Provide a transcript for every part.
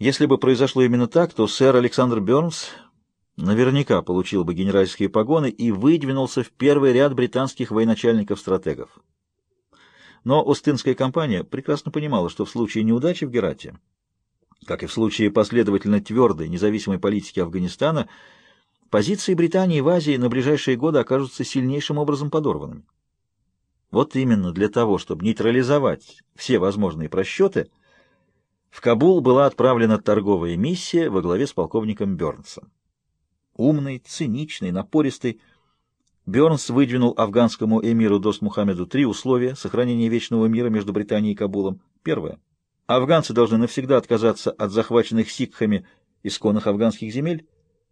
Если бы произошло именно так, то сэр Александр Бернс наверняка получил бы генеральские погоны и выдвинулся в первый ряд британских военачальников-стратегов. Но Остинская компания прекрасно понимала, что в случае неудачи в Герате, как и в случае последовательно твердой независимой политики Афганистана, позиции Британии в Азии на ближайшие годы окажутся сильнейшим образом подорванными. Вот именно для того, чтобы нейтрализовать все возможные просчеты – в Кабул была отправлена торговая миссия во главе с полковником Бернсом. Умный, циничный, напористый, Бернс выдвинул афганскому эмиру Дост Мухаммеду три условия сохранения вечного мира между Британией и Кабулом. Первое. Афганцы должны навсегда отказаться от захваченных сикхами исконных афганских земель.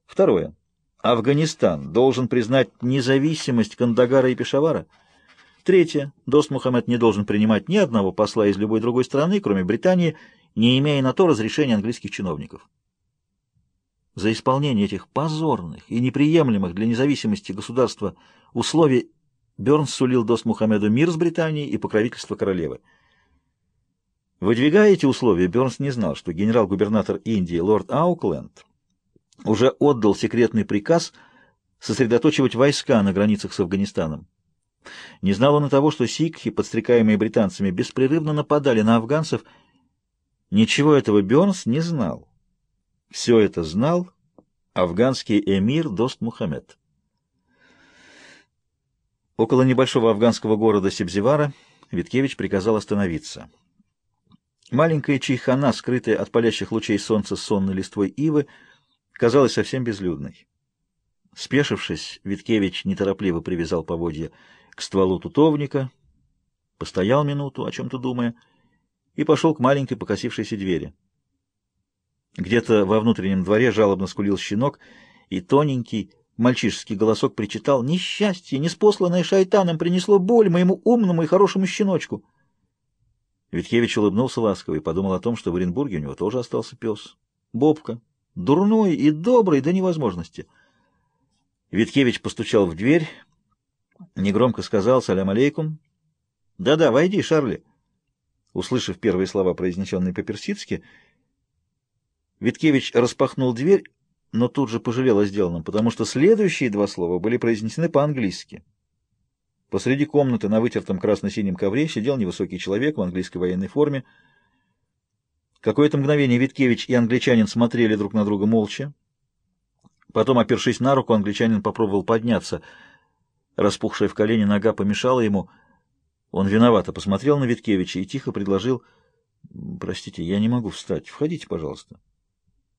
Второе. Афганистан должен признать независимость Кандагара и Пешавара. Третье. Дост Мухаммед не должен принимать ни одного посла из любой другой страны, кроме Британии, не имея на то разрешения английских чиновников. За исполнение этих позорных и неприемлемых для независимости государства условий Бернс сулил Дос Мухаммеду мир с Британией и покровительство королевы. Выдвигая эти условия, Бернс не знал, что генерал-губернатор Индии лорд Аукленд уже отдал секретный приказ сосредоточивать войска на границах с Афганистаном. Не знал он и того, что сикхи, подстрекаемые британцами, беспрерывно нападали на афганцев Ничего этого Бернс не знал. Все это знал афганский эмир Дост Мухаммед. Около небольшого афганского города Себзевара Виткевич приказал остановиться. Маленькая чайхана, скрытая от палящих лучей солнца сонной листвой ивы, казалась совсем безлюдной. Спешившись, Виткевич неторопливо привязал поводья к стволу тутовника, постоял минуту, о чем-то думая, и пошел к маленькой покосившейся двери. Где-то во внутреннем дворе жалобно скулил щенок, и тоненький мальчишеский голосок причитал «Несчастье, неспосланное шайтаном, принесло боль моему умному и хорошему щеночку». Виткевич улыбнулся ласково и подумал о том, что в Оренбурге у него тоже остался пес. Бобка. Дурной и добрый до невозможности. Виткевич постучал в дверь, негромко сказал «Салям алейкум». «Да-да, войди, Шарли» услышав первые слова, произнесенные по-персидски, Виткевич распахнул дверь, но тут же пожалел о сделанном, потому что следующие два слова были произнесены по-английски. Посреди комнаты на вытертом красно-синем ковре сидел невысокий человек в английской военной форме. Какое-то мгновение Виткевич и англичанин смотрели друг на друга молча. Потом, опершись на руку, англичанин попробовал подняться. Распухшая в колени нога помешала ему — он виновато а посмотрел на Виткевича и тихо предложил «Простите, я не могу встать. Входите, пожалуйста».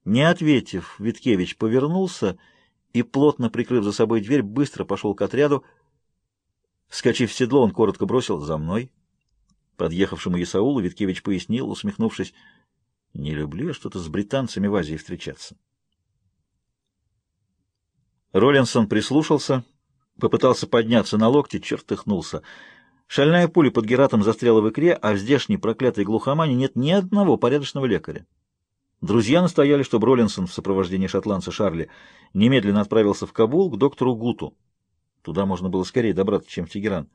Не ответив, Виткевич повернулся и, плотно прикрыв за собой дверь, быстро пошел к отряду. Вскочив в седло, он коротко бросил «За мной». Подъехавшему Исаулу Виткевич пояснил, усмехнувшись, «Не люблю я что-то с британцами в Азии встречаться». Роллинсон прислушался, попытался подняться на локти, чертыхнулся — Шальная пуля под Гератом застряла в икре, а в здешней проклятой глухомане нет ни одного порядочного лекаря. Друзья настояли, чтобы Роллинсон в сопровождении шотландца Шарли немедленно отправился в Кабул к доктору Гуту. Туда можно было скорее добраться, чем в Тегеран.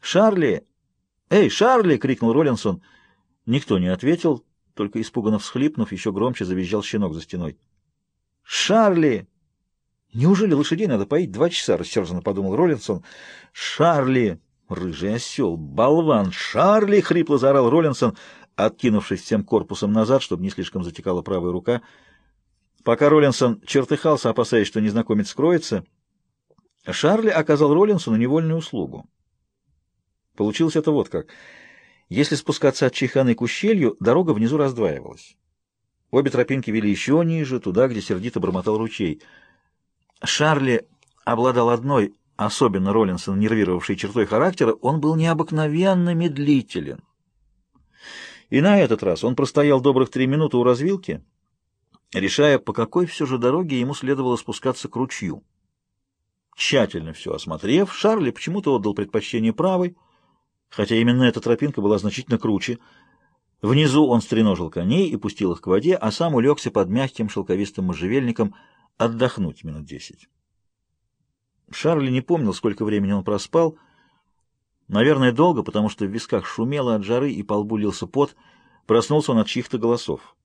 «Шарли! Эй, Шарли!» — крикнул Роллинсон. Никто не ответил, только испуганно всхлипнув, еще громче завизжал щенок за стеной. «Шарли!» «Неужели лошадей надо поить два часа?» — рассерженно подумал Роллинсон. «Шарли!» рыжий осел, болван, Шарли, — хрипло заорал Роллинсон, откинувшись всем корпусом назад, чтобы не слишком затекала правая рука. Пока Роллинсон чертыхался, опасаясь, что незнакомец скроется, Шарли оказал Роллинсону невольную услугу. Получилось это вот как. Если спускаться от Чайханы к ущелью, дорога внизу раздваивалась. Обе тропинки вели еще ниже, туда, где сердито бормотал ручей. Шарли обладал одной особенно Роллинсон, нервировавший чертой характера, он был необыкновенно медлителен. И на этот раз он простоял добрых три минуты у развилки, решая, по какой все же дороге ему следовало спускаться к ручью. Тщательно все осмотрев, Шарли почему-то отдал предпочтение правой, хотя именно эта тропинка была значительно круче. Внизу он стреножил коней и пустил их к воде, а сам улегся под мягким шелковистым можжевельником отдохнуть минут десять. Шарли не помнил, сколько времени он проспал. Наверное, долго, потому что в висках шумело от жары и по лбу лился пот. Проснулся он от чьих-то голосов.